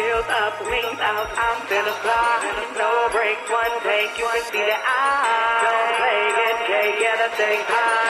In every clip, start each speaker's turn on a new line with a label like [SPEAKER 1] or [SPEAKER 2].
[SPEAKER 1] Wheels up, wings out, I'm finna fly. No break, one take, you can see that I don't play it. Can't get a thing high.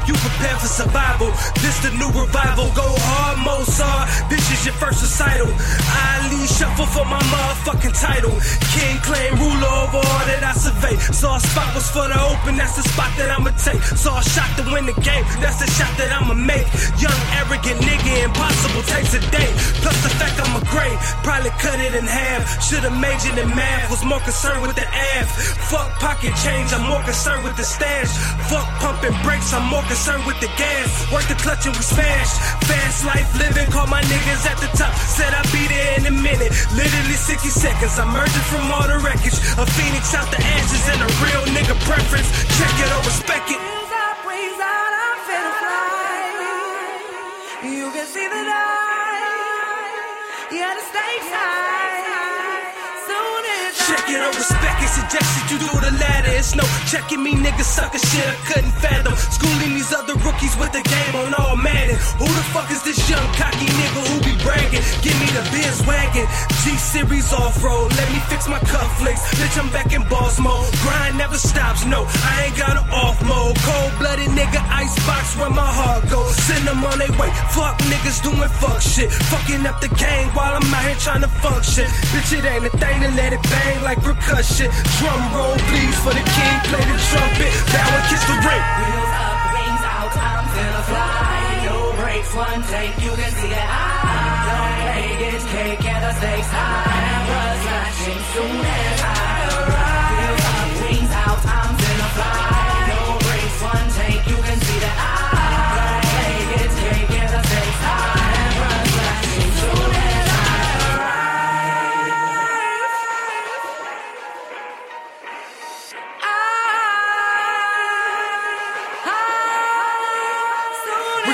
[SPEAKER 2] Hope you prepare for survival. This the new revival. Go hard, Mozart. This is your first recital. Ali shuffle for my motherfucking title. King claim ruler over all that I survey. Saw a spot was for the open, that's the spot that I'ma take. Saw a shot to win the game, that's the shot that I'ma make. Young, arrogant nigga, impossible probably cut it in half. Should've majored in math, was more concerned with the ass. Fuck pocket change, I'm more concerned with the stash. Fuck pumping brakes, I'm more concerned with the gas. Work the clutch and we smash. Fast life living, call my niggas at the top. Said I'd be there in a minute. Literally 60 seconds, I'm merging from all the wreckage. A phoenix out the ashes and a real nigga preference. Check it or respect it.
[SPEAKER 3] You can see the light. Yeah,
[SPEAKER 2] Check it or respect it, suggested you do the latter. It's no checking me, niggas sucker shit I couldn't fathom. Schooling these other rookies with the game on all Madden. Who the fuck is this young cocky nigga who be bragging? Give me the biz wagon, G Series off road. Let me fix my cufflinks. Bitch, I'm back in boss mode. Grind never stops, no, I ain't got an off mode. On their way. Fuck niggas doing fuck shit. Fucking up the game while I'm out here trying to function. Bitch, it ain't a thing to let it bang like percussion. Drum roll, please, for the king. Play the trumpet. Bow and kiss the ring.
[SPEAKER 1] Wheels up, wings out, I'm finna fly. No brakes, one take, you can see that I don't play this cake and the stakes high. Run flashing soon as I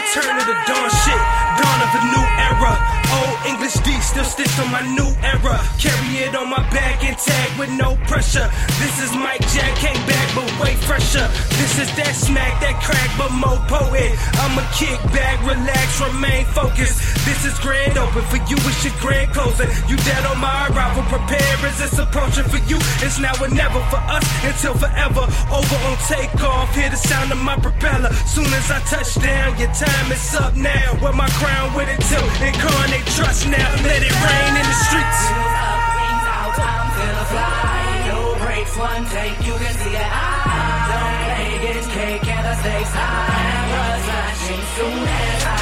[SPEAKER 2] Return of the dawn shit, dawn of a new era. Old English D still sticks on my new era. Carry it on my back and tag with no pressure. This is Mike Jack, came back but way fresher. This is that smack, that crack, but more poet. I'ma kick back, relax, remain focused. This is grand open for you, it's your grand closing. You dead on my arrival, prepare as it's approaching for you. It's now or never for us until forever. Over on takeoff, hear the sound of my propeller. Soon as I touch down, your time is up now. Wear my crown with it till incarnate trust now. Let it rain in the streets.
[SPEAKER 1] Wheels up, wings out, I'm finna fly. No brakes, one take, you can see that I don't play this cake and the stakes high. Run flashing soon as I